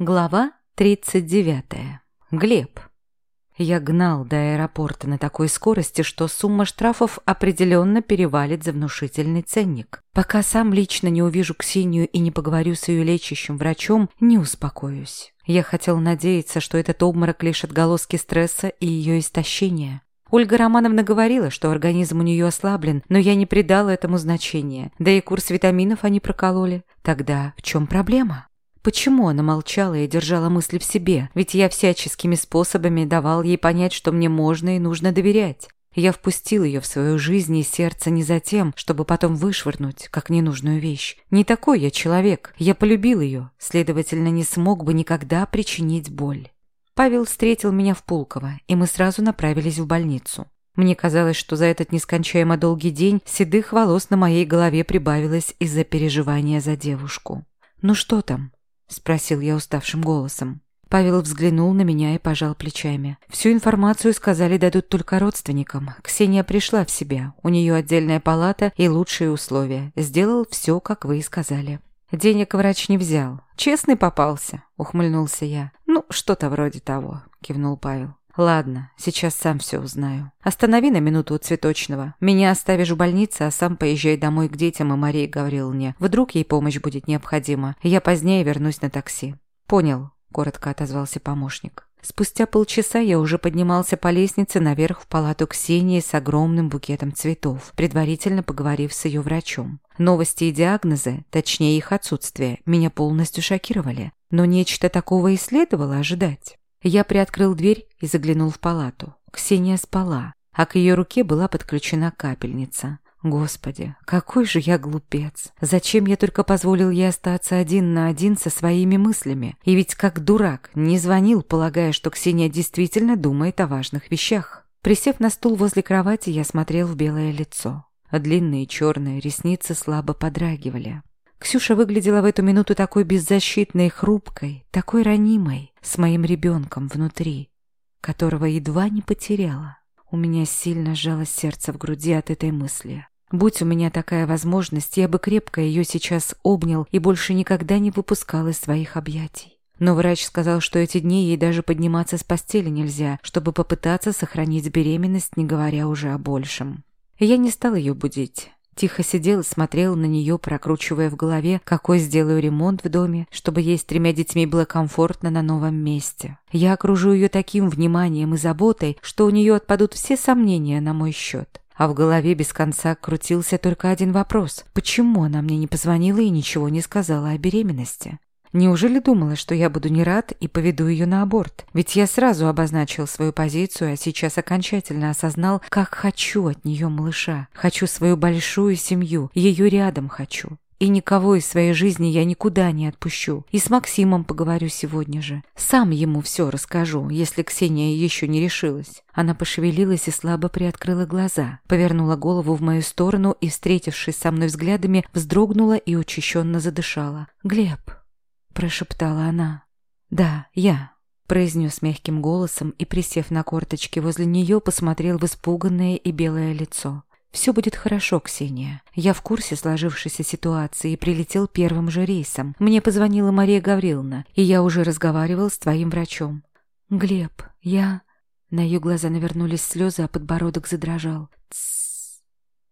Глава 39. Глеб. Я гнал до аэропорта на такой скорости, что сумма штрафов определенно перевалит за внушительный ценник. Пока сам лично не увижу Ксению и не поговорю с ее лечащим врачом, не успокоюсь. Я хотел надеяться, что этот обморок лишь отголоски стресса и ее истощения. Ольга Романовна говорила, что организм у нее ослаблен, но я не придала этому значения. Да и курс витаминов они прокололи. Тогда в чем проблема? Почему она молчала и держала мысли в себе? Ведь я всяческими способами давал ей понять, что мне можно и нужно доверять. Я впустил ее в свою жизнь и сердце не за тем, чтобы потом вышвырнуть, как ненужную вещь. Не такой я человек. Я полюбил ее, следовательно, не смог бы никогда причинить боль. Павел встретил меня в Пулково, и мы сразу направились в больницу. Мне казалось, что за этот нескончаемо долгий день седых волос на моей голове прибавилось из-за переживания за девушку. «Ну что там?» – спросил я уставшим голосом. Павел взглянул на меня и пожал плечами. Всю информацию, сказали, дадут только родственникам. Ксения пришла в себя. У нее отдельная палата и лучшие условия. Сделал все, как вы и сказали. Денег врач не взял. Честный попался, ухмыльнулся я. Ну, что-то вроде того, кивнул Павел. «Ладно, сейчас сам все узнаю. Останови на минуту у цветочного. Меня оставишь в больнице, а сам поезжай домой к детям и Марии Гавриловне. Вдруг ей помощь будет необходима. Я позднее вернусь на такси». «Понял», – коротко отозвался помощник. Спустя полчаса я уже поднимался по лестнице наверх в палату Ксении с огромным букетом цветов, предварительно поговорив с ее врачом. Новости и диагнозы, точнее их отсутствие, меня полностью шокировали. Но нечто такого и следовало ожидать. Я приоткрыл дверь и заглянул в палату. Ксения спала, а к ее руке была подключена капельница. Господи, какой же я глупец. Зачем я только позволил ей остаться один на один со своими мыслями? И ведь как дурак не звонил, полагая, что Ксения действительно думает о важных вещах. Присев на стул возле кровати, я смотрел в белое лицо. Длинные черные ресницы слабо подрагивали. Ксюша выглядела в эту минуту такой беззащитной хрупкой, такой ранимой, с моим ребенком внутри, которого едва не потеряла. У меня сильно сжалось сердце в груди от этой мысли. Будь у меня такая возможность, я бы крепко ее сейчас обнял и больше никогда не выпускал из своих объятий. Но врач сказал, что эти дни ей даже подниматься с постели нельзя, чтобы попытаться сохранить беременность, не говоря уже о большем. Я не стал ее будить. Тихо сидел и смотрел на нее, прокручивая в голове, какой сделаю ремонт в доме, чтобы ей с тремя детьми было комфортно на новом месте. Я окружу ее таким вниманием и заботой, что у нее отпадут все сомнения на мой счет. А в голове без конца крутился только один вопрос. Почему она мне не позвонила и ничего не сказала о беременности? Неужели думала, что я буду не рад и поведу ее на аборт? Ведь я сразу обозначил свою позицию, а сейчас окончательно осознал, как хочу от нее малыша. Хочу свою большую семью, ее рядом хочу. И никого из своей жизни я никуда не отпущу. И с Максимом поговорю сегодня же. Сам ему все расскажу, если Ксения еще не решилась. Она пошевелилась и слабо приоткрыла глаза, повернула голову в мою сторону и, встретившись со мной взглядами, вздрогнула и учащенно задышала. «Глеб!» Прошептала она. «Да, я», — произнес мягким голосом и, присев на корточки возле нее, посмотрел в испуганное и белое лицо. «Все будет хорошо, Ксения. Я в курсе сложившейся ситуации и прилетел первым же рейсом. Мне позвонила Мария Гавриловна, и я уже разговаривал с твоим врачом». «Глеб, я...» На ее глаза навернулись слезы, а подбородок задрожал. «Тссс».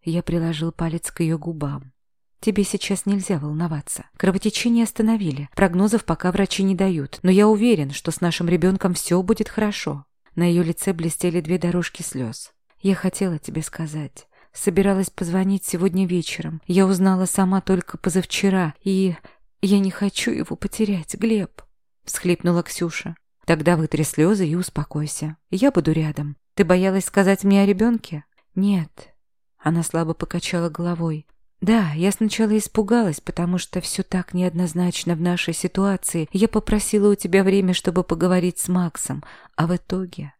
Я приложил палец к ее губам. Тебе сейчас нельзя волноваться. Кровотечение остановили. Прогнозов пока врачи не дают. Но я уверен, что с нашим ребенком все будет хорошо. На ее лице блестели две дорожки слез. Я хотела тебе сказать. Собиралась позвонить сегодня вечером. Я узнала сама только позавчера. И я не хочу его потерять, Глеб. Всхлипнула Ксюша. Тогда вытри слезы и успокойся. Я буду рядом. Ты боялась сказать мне о ребенке? Нет. Она слабо покачала головой. Да, я сначала испугалась, потому что все так неоднозначно в нашей ситуации. Я попросила у тебя время, чтобы поговорить с Максом, а в итоге,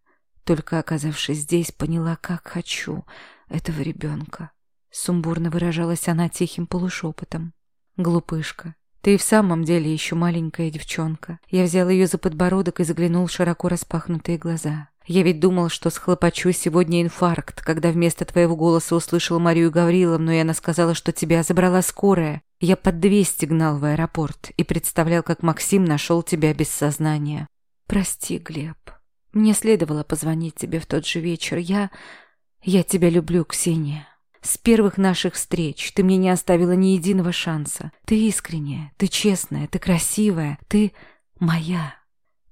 только оказавшись здесь, поняла, как хочу этого ребенка. Сумбурно выражалась она тихим полушепотом. Глупышка, ты и в самом деле еще маленькая девчонка. Я взял ее за подбородок и заглянул в широко распахнутые глаза. Я ведь думал, что схлопочу сегодня инфаркт, когда вместо твоего голоса услышал Марию Гавриловну, и она сказала, что тебя забрала скорая. Я под 200 гнал в аэропорт и представлял, как Максим нашел тебя без сознания. Прости, Глеб. Мне следовало позвонить тебе в тот же вечер. Я... Я тебя люблю, Ксения. С первых наших встреч ты мне не оставила ни единого шанса. Ты искренняя, ты честная, ты красивая, ты моя.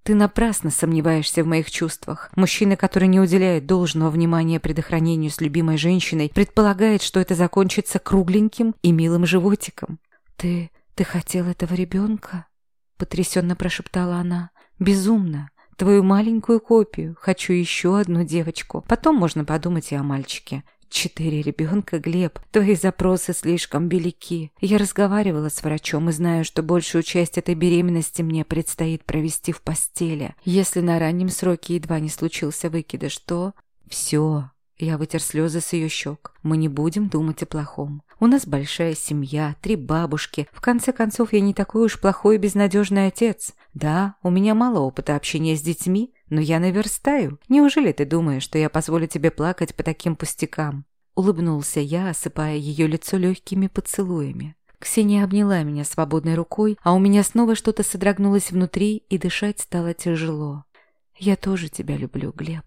Ты напрасно сомневаешься в моих чувствах. Мужчина, который не уделяет должного внимания предохранению с любимой женщиной, предполагает, что это закончится кругленьким и милым животиком. «Ты... ты хотел этого ребенка?» — потрясенно прошептала она. «Безумно. Твою маленькую копию. Хочу еще одну девочку. Потом можно подумать и о мальчике. Четыре ребенка, Глеб. Твои запросы слишком велики. Я разговаривала с врачом и знаю, что большую часть этой беременности мне предстоит провести в постели. Если на раннем сроке едва не случился выкидыш, то... Все. Я вытер слезы с ее щек. Мы не будем думать о плохом. У нас большая семья, три бабушки. В конце концов, я не такой уж плохой и безнадежный отец. Да, у меня мало опыта общения с детьми, но я наверстаю. Неужели ты думаешь, что я позволю тебе плакать по таким пустякам?» Улыбнулся я, осыпая ее лицо легкими поцелуями. Ксения обняла меня свободной рукой, а у меня снова что-то содрогнулось внутри, и дышать стало тяжело. «Я тоже тебя люблю, Глеб.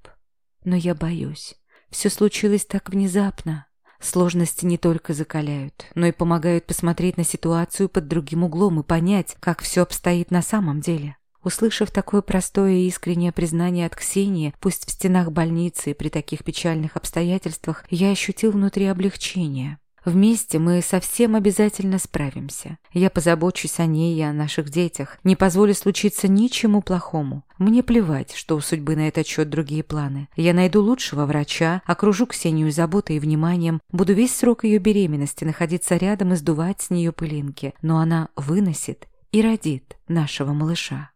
Но я боюсь. Все случилось так внезапно. Сложности не только закаляют, но и помогают посмотреть на ситуацию под другим углом и понять, как все обстоит на самом деле. Услышав такое простое и искреннее признание от Ксении, пусть в стенах больницы и при таких печальных обстоятельствах, я ощутил внутри облегчение. Вместе мы совсем обязательно справимся. Я позабочусь о ней и о наших детях. Не позволю случиться ничему плохому. Мне плевать, что у судьбы на этот счет другие планы. Я найду лучшего врача, окружу Ксению заботой и вниманием, буду весь срок ее беременности находиться рядом и сдувать с нее пылинки. Но она выносит и родит нашего малыша.